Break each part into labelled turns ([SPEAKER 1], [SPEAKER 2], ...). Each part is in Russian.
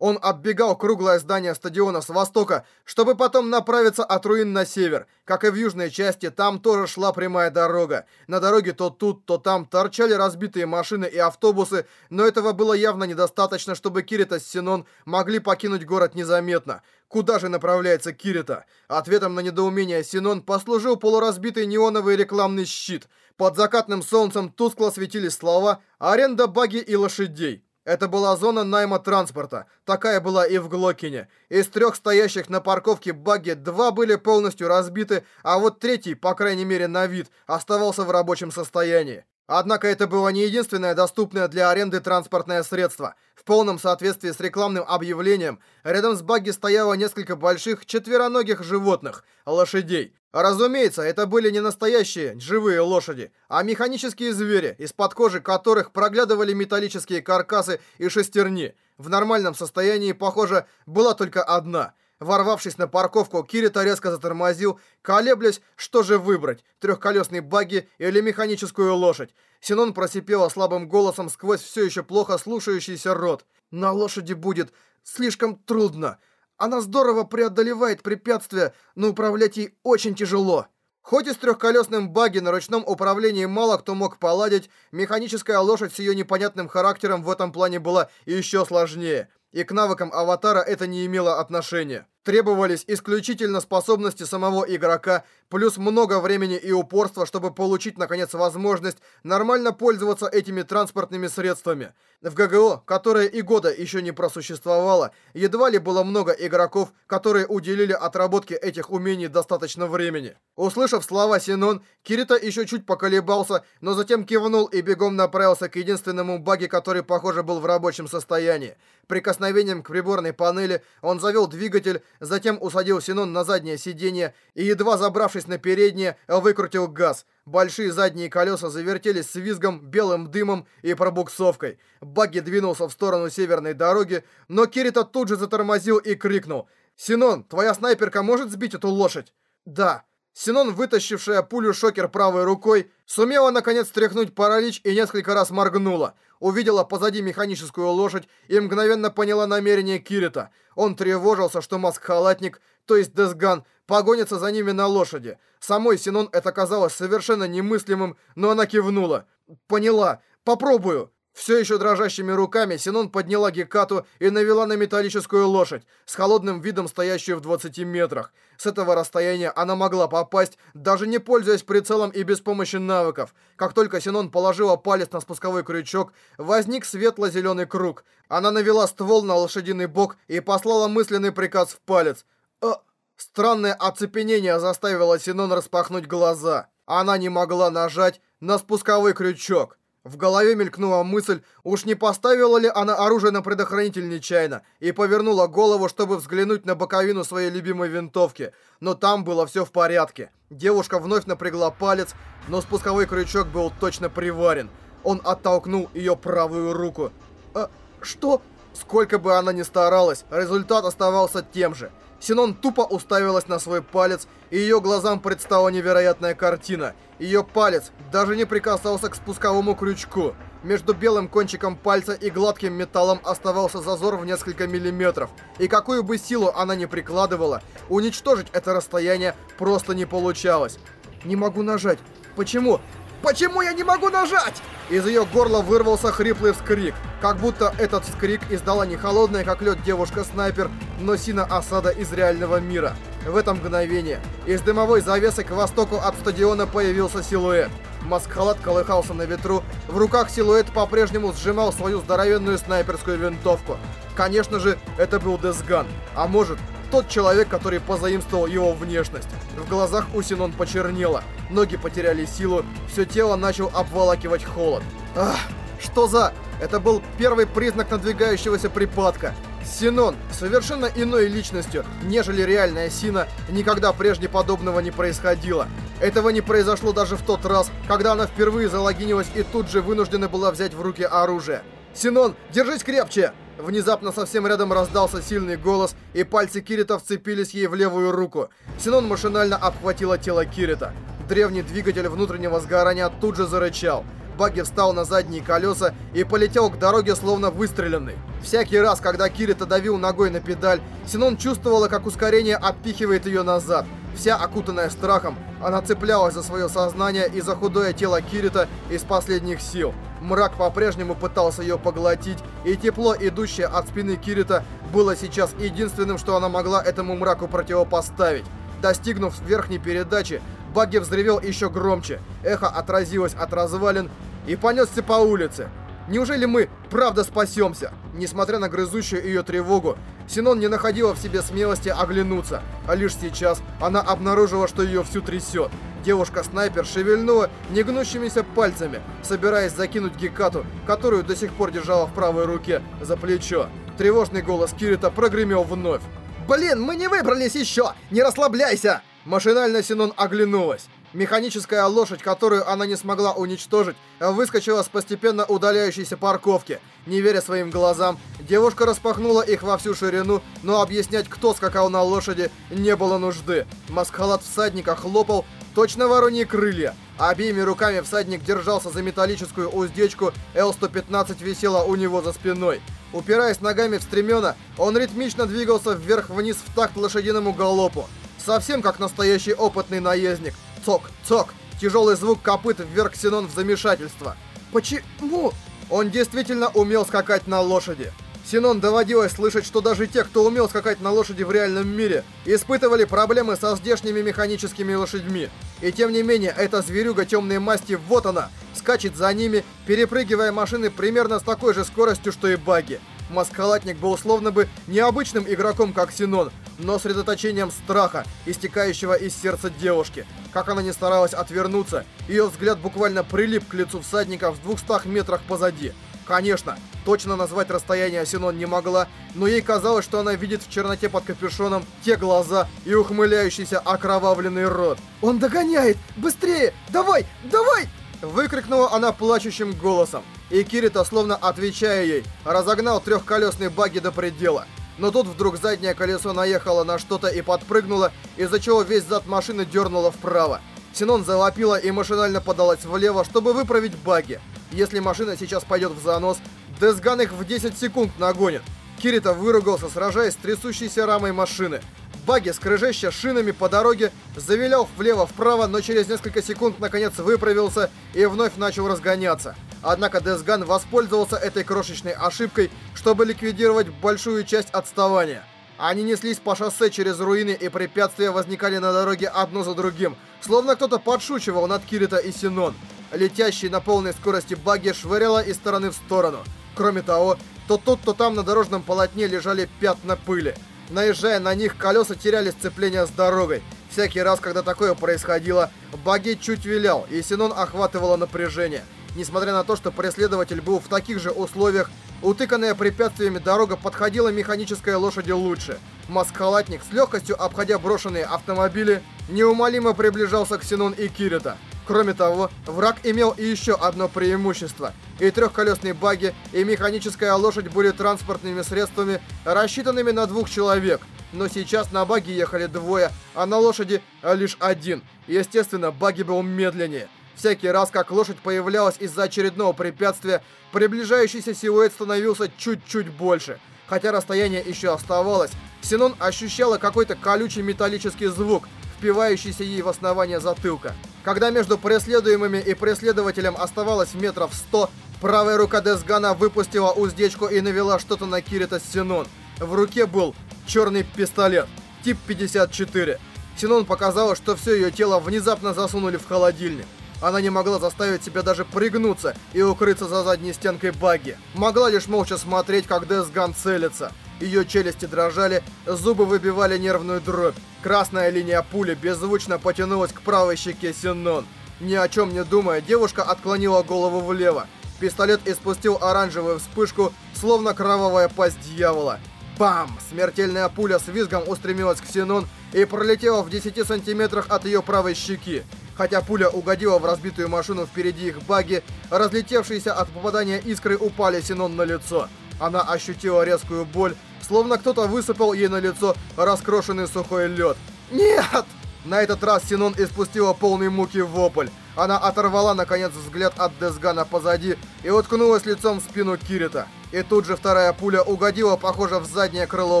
[SPEAKER 1] Он оббегал круглое здание стадиона с востока, чтобы потом направиться от руин на север. Как и в южной части, там тоже шла прямая дорога. На дороге то тут, то там торчали разбитые машины и автобусы, но этого было явно недостаточно, чтобы Кирита с Синон могли покинуть город незаметно. Куда же направляется Кирита? Ответом на недоумение Синон послужил полуразбитый неоновый рекламный щит. Под закатным солнцем тускло светились слова «Аренда баги и лошадей». Это была зона найма транспорта. Такая была и в Глокине. Из трех стоящих на парковке багги два были полностью разбиты, а вот третий, по крайней мере на вид, оставался в рабочем состоянии. Однако это было не единственное доступное для аренды транспортное средство. В полном соответствии с рекламным объявлением, рядом с багги стояло несколько больших четвероногих животных – лошадей. Разумеется, это были не настоящие живые лошади, а механические звери, из-под кожи которых проглядывали металлические каркасы и шестерни. В нормальном состоянии, похоже, была только одна – Ворвавшись на парковку, Кирита резко затормозил, колеблясь, что же выбрать, трехколесный багги или механическую лошадь. Синон просипела слабым голосом сквозь все еще плохо слушающийся рот. «На лошади будет слишком трудно. Она здорово преодолевает препятствия, но управлять ей очень тяжело». Хоть и с трехколесным багги на ручном управлении мало кто мог поладить, механическая лошадь с ее непонятным характером в этом плане была еще сложнее. И к навыкам аватара это не имело отношения. Требовались исключительно способности самого игрока, плюс много времени и упорства, чтобы получить, наконец, возможность нормально пользоваться этими транспортными средствами. В ГГО, которое и года еще не просуществовало, едва ли было много игроков, которые уделили отработке этих умений достаточно времени. Услышав слова Синон, Кирита еще чуть поколебался, но затем кивнул и бегом направился к единственному баге, который, похоже, был в рабочем состоянии. Прикосновением к приборной панели он завел двигатель, затем усадил Синон на заднее сиденье и, едва забравшись на переднее, выкрутил газ. Большие задние колеса завертелись с визгом, белым дымом и пробуксовкой. Багги двинулся в сторону северной дороги, но Кирита тут же затормозил и крикнул. «Синон, твоя снайперка может сбить эту лошадь?» «Да». Синон, вытащившая пулю-шокер правой рукой, сумела наконец стряхнуть паралич и несколько раз моргнула. Увидела позади механическую лошадь и мгновенно поняла намерение Кирита. Он тревожился, что маск-халатник, то есть Десган, погонится за ними на лошади. Самой Синон это казалось совершенно немыслимым, но она кивнула. «Поняла. Попробую». Все еще дрожащими руками Синон подняла Гекату и навела на металлическую лошадь, с холодным видом стоящую в 20 метрах. С этого расстояния она могла попасть, даже не пользуясь прицелом и без помощи навыков. Как только Синон положила палец на спусковой крючок, возник светло-зеленый круг. Она навела ствол на лошадиный бок и послала мысленный приказ в палец. «Э...» Странное оцепенение заставило Синон распахнуть глаза. Она не могла нажать на спусковой крючок. В голове мелькнула мысль, уж не поставила ли она оружие на предохранитель нечаянно, и повернула голову, чтобы взглянуть на боковину своей любимой винтовки. Но там было все в порядке. Девушка вновь напрягла палец, но спусковой крючок был точно приварен. Он оттолкнул ее правую руку. «А, что?» Сколько бы она ни старалась, результат оставался тем же. Синон тупо уставилась на свой палец, и ее глазам предстала невероятная картина. Ее палец даже не прикасался к спусковому крючку. Между белым кончиком пальца и гладким металлом оставался зазор в несколько миллиметров. И какую бы силу она ни прикладывала, уничтожить это расстояние просто не получалось. «Не могу нажать. Почему? Почему я не могу нажать?» Из ее горла вырвался хриплый вскрик. Как будто этот вскрик издала не холодная, как лед девушка-снайпер, но Сина Осада из реального мира. В это мгновение из дымовой завесы к востоку от стадиона появился силуэт. Маскхалат колыхался на ветру, в руках силуэт по-прежнему сжимал свою здоровенную снайперскую винтовку. Конечно же, это был Десган, а может, тот человек, который позаимствовал его внешность. В глазах у Синон почернело, ноги потеряли силу, все тело начал обволакивать холод. Ах, что за... Это был первый признак надвигающегося припадка. Синон, совершенно иной личностью, нежели реальная Сина, никогда прежде подобного не происходило. Этого не произошло даже в тот раз, когда она впервые залогинилась и тут же вынуждена была взять в руки оружие. «Синон, держись крепче!» Внезапно совсем рядом раздался сильный голос, и пальцы Кирита вцепились ей в левую руку. Синон машинально обхватила тело Кирита. Древний двигатель внутреннего сгорания тут же зарычал. багги встал на задние колеса и полетел к дороге, словно выстреленный. Всякий раз, когда Кирита давил ногой на педаль, Синон чувствовала, как ускорение отпихивает ее назад. Вся окутанная страхом, она цеплялась за свое сознание и за худое тело Кирита из последних сил. Мрак по-прежнему пытался ее поглотить, и тепло, идущее от спины Кирита, было сейчас единственным, что она могла этому мраку противопоставить. Достигнув верхней передачи, Багги взревел еще громче. Эхо отразилось от развалин и понесся по улице. Неужели мы правда спасемся? Несмотря на грызущую ее тревогу, Синон не находила в себе смелости оглянуться, а лишь сейчас она обнаружила, что ее всю трясет. Девушка-снайпер шевельнула негнущимися пальцами, собираясь закинуть Гекату, которую до сих пор держала в правой руке, за плечо. Тревожный голос Кирита прогремел вновь. «Блин, мы не выбрались еще! Не расслабляйся!» Машинально Синон оглянулась. Механическая лошадь, которую она не смогла уничтожить, выскочила с постепенно удаляющейся парковки. Не веря своим глазам, девушка распахнула их во всю ширину, но объяснять, кто скакал на лошади, не было нужды. Маскалат всадника хлопал, точно вороньи крылья. Обеими руками всадник держался за металлическую уздечку, Л-115 висела у него за спиной. Упираясь ногами в стремена, он ритмично двигался вверх-вниз в такт лошадиному галопу. Совсем как настоящий опытный наездник. Цок, цок. Тяжелый звук копыт вверх Синон в замешательство. Почему? Он действительно умел скакать на лошади. Синон доводилось слышать, что даже те, кто умел скакать на лошади в реальном мире, испытывали проблемы со здешними механическими лошадьми. И тем не менее, эта зверюга темной масти, вот она, скачет за ними, перепрыгивая машины примерно с такой же скоростью, что и баги. Маскалатник был словно бы необычным игроком, как Синон, но средоточением страха, истекающего из сердца девушки. Как она не старалась отвернуться, ее взгляд буквально прилип к лицу всадника в 200 метрах позади. Конечно, точно назвать расстояние Синон не могла, но ей казалось, что она видит в черноте под капюшоном те глаза и ухмыляющийся окровавленный рот. «Он догоняет! Быстрее! Давай! Давай!» Выкрикнула она плачущим голосом. И Кирита, словно отвечая ей, разогнал трехколесный багги до предела. Но тут вдруг заднее колесо наехало на что-то и подпрыгнуло, из-за чего весь зад машины дернуло вправо. Синон завопила и машинально подалась влево, чтобы выправить баги. Если машина сейчас пойдет в занос, Десган их в 10 секунд нагонит. Кирита выругался, сражаясь с трясущейся рамой машины. Баги, скрыжеща шинами по дороге, завилял влево-вправо, но через несколько секунд наконец выправился и вновь начал разгоняться. Однако Десган воспользовался этой крошечной ошибкой, чтобы ликвидировать большую часть отставания. Они неслись по шоссе через руины, и препятствия возникали на дороге одно за другим, словно кто-то подшучивал над Кирита и Синон. Летящий на полной скорости баги швыряло из стороны в сторону. Кроме того, то тут, то там на дорожном полотне лежали пятна пыли. Наезжая на них, колеса теряли сцепление с дорогой. Всякий раз, когда такое происходило, баги чуть вилял, и Синон охватывало напряжение. Несмотря на то, что преследователь был в таких же условиях, утыканная препятствиями дорога подходила механической лошади лучше. Маскалатник, с легкостью обходя брошенные автомобили, неумолимо приближался к Синон и Кирита. Кроме того, враг имел и еще одно преимущество. И трехколесные баги, и механическая лошадь были транспортными средствами, рассчитанными на двух человек. Но сейчас на баги ехали двое, а на лошади лишь один. Естественно, баги был медленнее. Всякий раз, как лошадь появлялась из-за очередного препятствия, приближающийся силуэт становился чуть-чуть больше. Хотя расстояние еще оставалось, Синон ощущала какой-то колючий металлический звук, впивающийся ей в основание затылка. Когда между преследуемыми и преследователем оставалось метров сто, правая рука Десгана выпустила уздечку и навела что-то на Кирита Синон. В руке был черный пистолет, тип 54. Синон показала, что все ее тело внезапно засунули в холодильник. Она не могла заставить себя даже пригнуться и укрыться за задней стенкой багги. Могла лишь молча смотреть, как Десган целится. Ее челюсти дрожали, зубы выбивали нервную дробь. Красная линия пули беззвучно потянулась к правой щеке Синон. Ни о чем не думая, девушка отклонила голову влево. Пистолет испустил оранжевую вспышку, словно кровавая пасть дьявола. Бам! Смертельная пуля с визгом устремилась к Синон и пролетела в 10 сантиметрах от ее правой щеки. Хотя пуля угодила в разбитую машину впереди их баги, разлетевшиеся от попадания искры упали Синон на лицо. Она ощутила резкую боль, словно кто-то высыпал ей на лицо раскрошенный сухой лед. «Нет!» На этот раз Синон испустила полный муки вопль. Она оторвала, наконец, взгляд от Десгана позади и уткнулась лицом в спину Кирита. И тут же вторая пуля угодила, похоже, в заднее крыло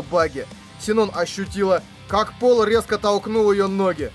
[SPEAKER 1] баги. Синон ощутила, как пол резко толкнул ее ноги.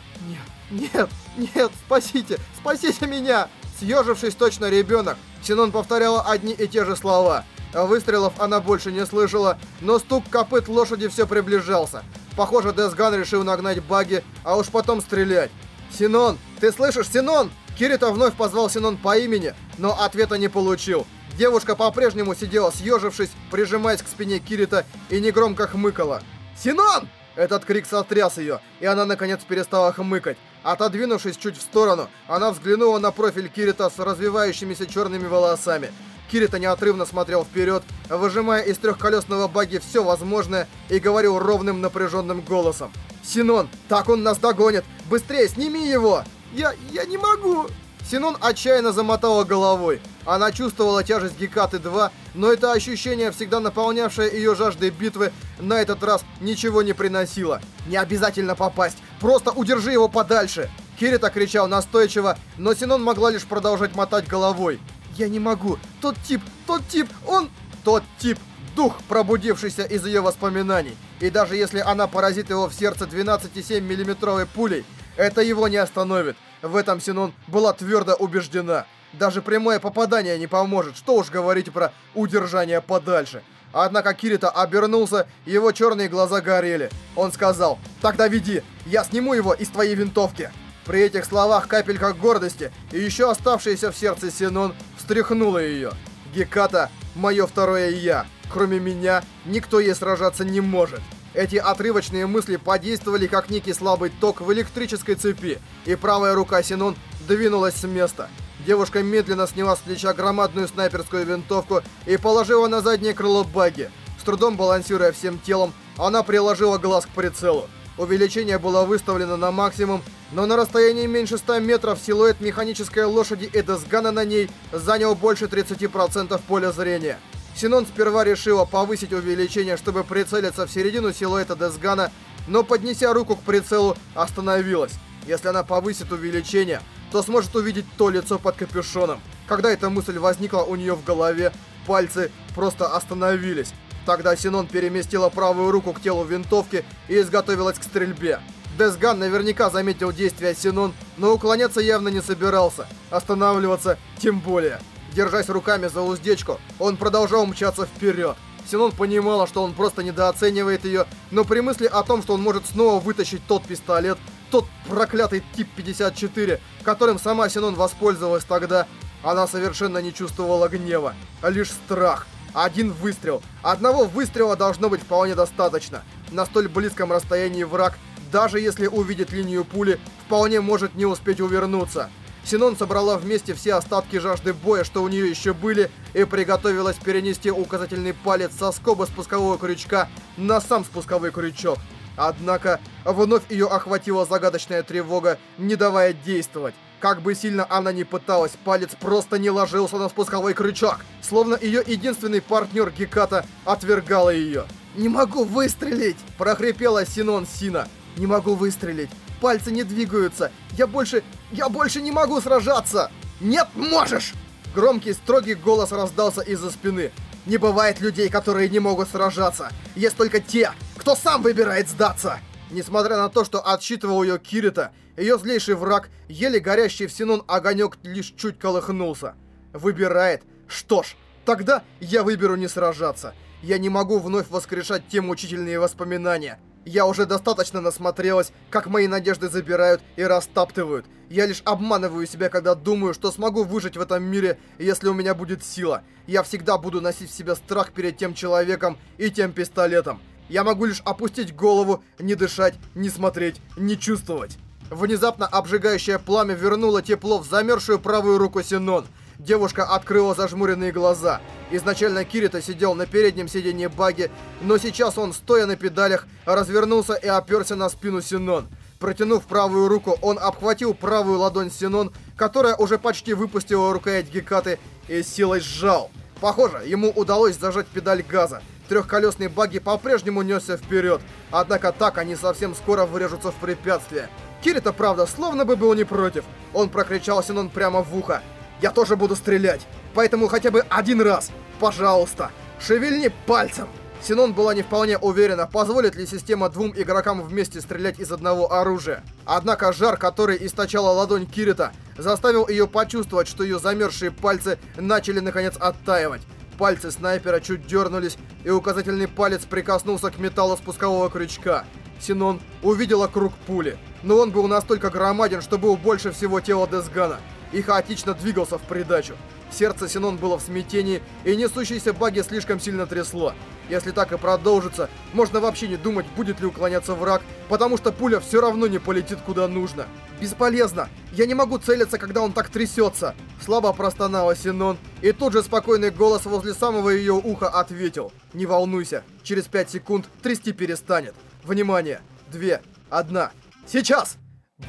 [SPEAKER 1] «Нет, нет, спасите, спасите меня!» Съежившись точно ребенок, Синон повторяла одни и те же слова. Выстрелов она больше не слышала, но стук копыт лошади все приближался. Похоже, Десган решил нагнать баги, а уж потом стрелять. «Синон! Ты слышишь, Синон?» Кирита вновь позвал Синон по имени, но ответа не получил. Девушка по-прежнему сидела съежившись, прижимаясь к спине Кирита и негромко хмыкала. «Синон!» Этот крик сотряс ее, и она наконец перестала хмыкать. Отодвинувшись чуть в сторону, она взглянула на профиль Кирита с развивающимися черными волосами. Кирита неотрывно смотрел вперед, выжимая из трехколесного баги все возможное и говорил ровным напряженным голосом. «Синон, так он нас догонит! Быстрее, сними его!» «Я... я не могу!» Синон отчаянно замотала головой. Она чувствовала тяжесть Гекаты-2, но это ощущение, всегда наполнявшее ее жаждой битвы, на этот раз ничего не приносило. «Не обязательно попасть! Просто удержи его подальше!» Кирита кричал настойчиво, но Синон могла лишь продолжать мотать головой. «Я не могу! Тот тип! Тот тип! Он...» Тот тип! Дух, пробудившийся из ее воспоминаний. И даже если она поразит его в сердце 12,7 миллиметровой пулей, это его не остановит. В этом Синон была твердо убеждена. Даже прямое попадание не поможет, что уж говорить про удержание подальше. Однако Кирита обернулся, его черные глаза горели. Он сказал, «Тогда веди, я сниму его из твоей винтовки». При этих словах капелька гордости и еще оставшаяся в сердце Синон встряхнула ее. Геката – мое второе «я». Кроме меня, никто ей сражаться не может. Эти отрывочные мысли подействовали как некий слабый ток в электрической цепи, и правая рука Синон двинулась с места. Девушка медленно сняла с плеча громадную снайперскую винтовку и положила на заднее крыло баги. С трудом балансируя всем телом, она приложила глаз к прицелу. Увеличение было выставлено на максимум, но на расстоянии меньше 100 метров силуэт механической лошади Эдесгана на ней занял больше 30% поля зрения. Синон сперва решила повысить увеличение, чтобы прицелиться в середину силуэта Десгана, но поднеся руку к прицелу, остановилась. Если она повысит увеличение, то сможет увидеть то лицо под капюшоном. Когда эта мысль возникла у нее в голове, пальцы просто остановились. Тогда Синон переместила правую руку к телу винтовки и изготовилась к стрельбе. Десган наверняка заметил действия Синон, но уклоняться явно не собирался. Останавливаться тем более. Держась руками за уздечку, он продолжал мчаться вперед. Синон понимала, что он просто недооценивает ее, но при мысли о том, что он может снова вытащить тот пистолет, тот проклятый тип 54, которым сама Синон воспользовалась тогда, она совершенно не чувствовала гнева, а лишь страх. Один выстрел. Одного выстрела должно быть вполне достаточно. На столь близком расстоянии враг, даже если увидит линию пули, вполне может не успеть увернуться. Синон собрала вместе все остатки жажды боя, что у нее еще были, и приготовилась перенести указательный палец со скоба спускового крючка на сам спусковой крючок. Однако, вновь ее охватила загадочная тревога, не давая действовать. Как бы сильно она ни пыталась, палец просто не ложился на спусковой крючок. Словно ее единственный партнер Геката отвергала ее. «Не могу выстрелить!» – прохрипела Синон Сина. «Не могу выстрелить пальцы не двигаются. Я больше... я больше не могу сражаться! Нет, можешь! Громкий, строгий голос раздался из-за спины. Не бывает людей, которые не могут сражаться. Есть только те, кто сам выбирает сдаться. Несмотря на то, что отсчитывал ее Кирита, ее злейший враг, еле горящий в Синон огонек лишь чуть колыхнулся. Выбирает. Что ж, тогда я выберу не сражаться. Я не могу вновь воскрешать те мучительные воспоминания. Я уже достаточно насмотрелась, как мои надежды забирают и растаптывают. Я лишь обманываю себя, когда думаю, что смогу выжить в этом мире, если у меня будет сила. Я всегда буду носить в себе страх перед тем человеком и тем пистолетом. Я могу лишь опустить голову, не дышать, не смотреть, не чувствовать. Внезапно обжигающее пламя вернуло тепло в замерзшую правую руку Синон. Девушка открыла зажмуренные глаза. Изначально Кирита сидел на переднем сиденье баги, но сейчас он, стоя на педалях, развернулся и оперся на спину Синон. Протянув правую руку, он обхватил правую ладонь Синон, которая уже почти выпустила рукоять Гекаты, и силой сжал. Похоже, ему удалось зажать педаль газа. Трехколесный баги по-прежнему несся вперед, однако так они совсем скоро врежутся в препятствие. Кирита, правда, словно бы был не против. Он прокричал Синон прямо в ухо. «Я тоже буду стрелять, поэтому хотя бы один раз, пожалуйста, шевельни пальцем!» Синон была не вполне уверена, позволит ли система двум игрокам вместе стрелять из одного оружия. Однако жар, который источала ладонь Кирита, заставил ее почувствовать, что ее замерзшие пальцы начали наконец оттаивать. Пальцы снайпера чуть дернулись, и указательный палец прикоснулся к металлу спускового крючка. Синон увидела круг пули, но он был настолько громаден, что был больше всего тела Десгана, и хаотично двигался в придачу. Сердце Синон было в смятении, и несущиеся баги слишком сильно трясло. Если так и продолжится, можно вообще не думать, будет ли уклоняться враг, потому что пуля все равно не полетит куда нужно. Бесполезно. Я не могу целиться, когда он так трясется. Слабо простонала Синон, и тут же спокойный голос возле самого ее уха ответил. Не волнуйся, через 5 секунд трясти перестанет. Внимание! Две, одна. Сейчас!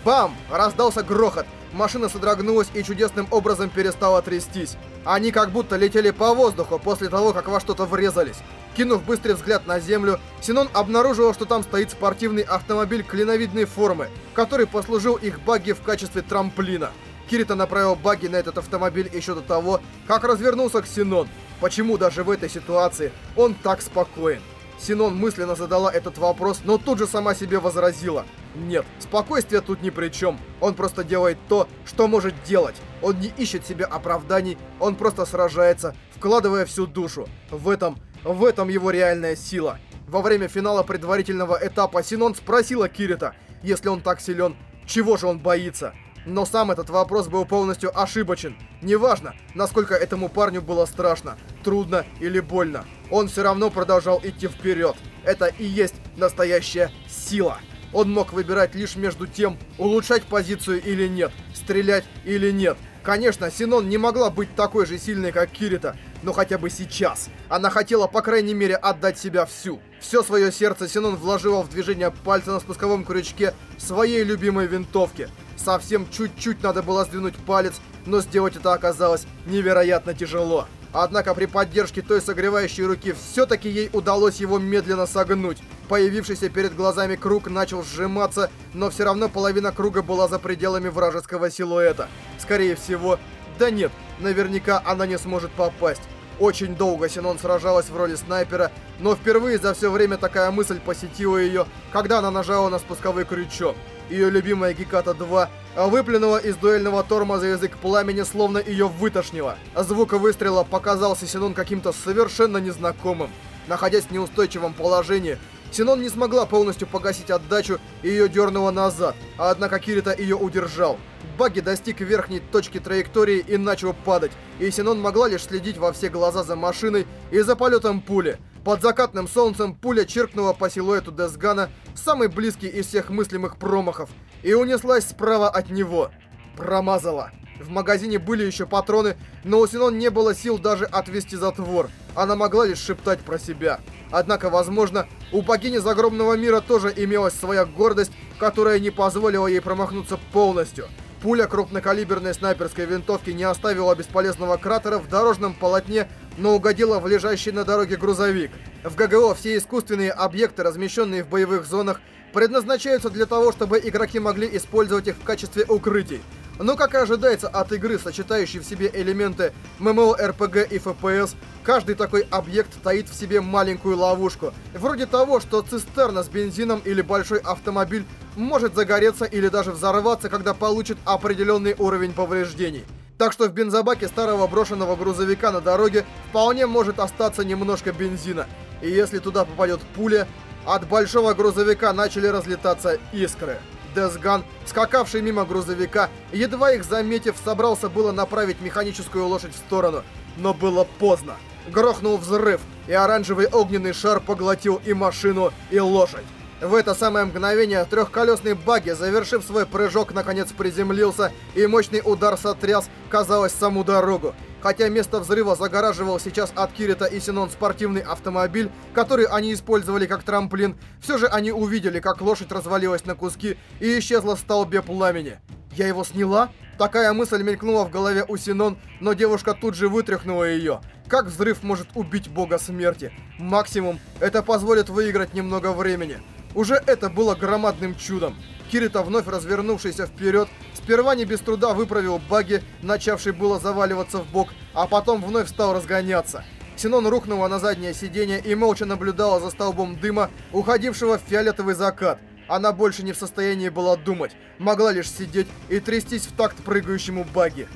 [SPEAKER 1] Бам! Раздался грохот. Машина содрогнулась и чудесным образом перестала трястись. Они как будто летели по воздуху после того, как во что-то врезались. Кинув быстрый взгляд на землю, Синон обнаружила, что там стоит спортивный автомобиль клиновидной формы, который послужил их багги в качестве трамплина. Кирита направил багги на этот автомобиль еще до того, как развернулся к Синон. Почему даже в этой ситуации он так спокоен? Синон мысленно задала этот вопрос, но тут же сама себе возразила. Нет, спокойствие тут ни при чем. Он просто делает то, что может делать. Он не ищет себе оправданий, он просто сражается, вкладывая всю душу. В этом в этом его реальная сила. Во время финала предварительного этапа Синон спросила Кирита, если он так силен, чего же он боится? Но сам этот вопрос был полностью ошибочен. Неважно, насколько этому парню было страшно, трудно или больно. Он все равно продолжал идти вперед. Это и есть настоящая сила. Он мог выбирать лишь между тем, улучшать позицию или нет, стрелять или нет. Конечно, Синон не могла быть такой же сильной, как Кирита, но хотя бы сейчас. Она хотела, по крайней мере, отдать себя всю. Все свое сердце Синон вложила в движение пальца на спусковом крючке своей любимой винтовки. Совсем чуть-чуть надо было сдвинуть палец, но сделать это оказалось невероятно тяжело. Однако при поддержке той согревающей руки все-таки ей удалось его медленно согнуть. Появившийся перед глазами круг начал сжиматься, но все равно половина круга была за пределами вражеского силуэта. Скорее всего, да нет, наверняка она не сможет попасть. Очень долго Синон сражалась в роли снайпера, но впервые за все время такая мысль посетила ее, когда она нажала на спусковой крючок. Ее любимая Геката-2 выплюнула из дуэльного тормоза язык пламени, словно ее вытошнило. Звук выстрела показался Синон каким-то совершенно незнакомым. Находясь в неустойчивом положении, Синон не смогла полностью погасить отдачу и ее дернуло назад, однако Кирита ее удержал. Багги достиг верхней точки траектории и начал падать, и Синон могла лишь следить во все глаза за машиной и за полетом пули. Под закатным солнцем пуля чиркнула по силуэту Десгана, самый близкий из всех мыслимых промахов, и унеслась справа от него. Промазала. В магазине были еще патроны, но у Синон не было сил даже отвести затвор. Она могла лишь шептать про себя. Однако, возможно, у богини загробного мира тоже имелась своя гордость, которая не позволила ей промахнуться полностью. Пуля крупнокалиберной снайперской винтовки не оставила бесполезного кратера в дорожном полотне, но угодила в лежащий на дороге грузовик. В ГГО все искусственные объекты, размещенные в боевых зонах, предназначаются для того, чтобы игроки могли использовать их в качестве укрытий. Но, как и ожидается от игры, сочетающей в себе элементы MMORPG и FPS, каждый такой объект таит в себе маленькую ловушку. Вроде того, что цистерна с бензином или большой автомобиль может загореться или даже взорваться, когда получит определенный уровень повреждений. Так что в бензобаке старого брошенного грузовика на дороге вполне может остаться немножко бензина. И если туда попадет пуля, от большого грузовика начали разлетаться искры. Десган, скакавший мимо грузовика, едва их заметив, собрался было направить механическую лошадь в сторону. Но было поздно. Грохнул взрыв, и оранжевый огненный шар поглотил и машину, и лошадь. В это самое мгновение трехколесный багги, завершив свой прыжок, наконец приземлился, и мощный удар сотряс, казалось, саму дорогу. Хотя место взрыва загораживал сейчас от Кирита и Синон спортивный автомобиль, который они использовали как трамплин, все же они увидели, как лошадь развалилась на куски и исчезла в столбе пламени. «Я его сняла?» Такая мысль мелькнула в голове у Синон, но девушка тут же вытряхнула ее. Как взрыв может убить бога смерти? Максимум, это позволит выиграть немного времени. Уже это было громадным чудом. Кирита, вновь развернувшийся вперед, сперва не без труда выправил баги, начавший было заваливаться в бок, а потом вновь стал разгоняться. Синон рухнула на заднее сиденье и молча наблюдала за столбом дыма, уходившего в фиолетовый закат. Она больше не в состоянии была думать, могла лишь сидеть и трястись в такт прыгающему баги.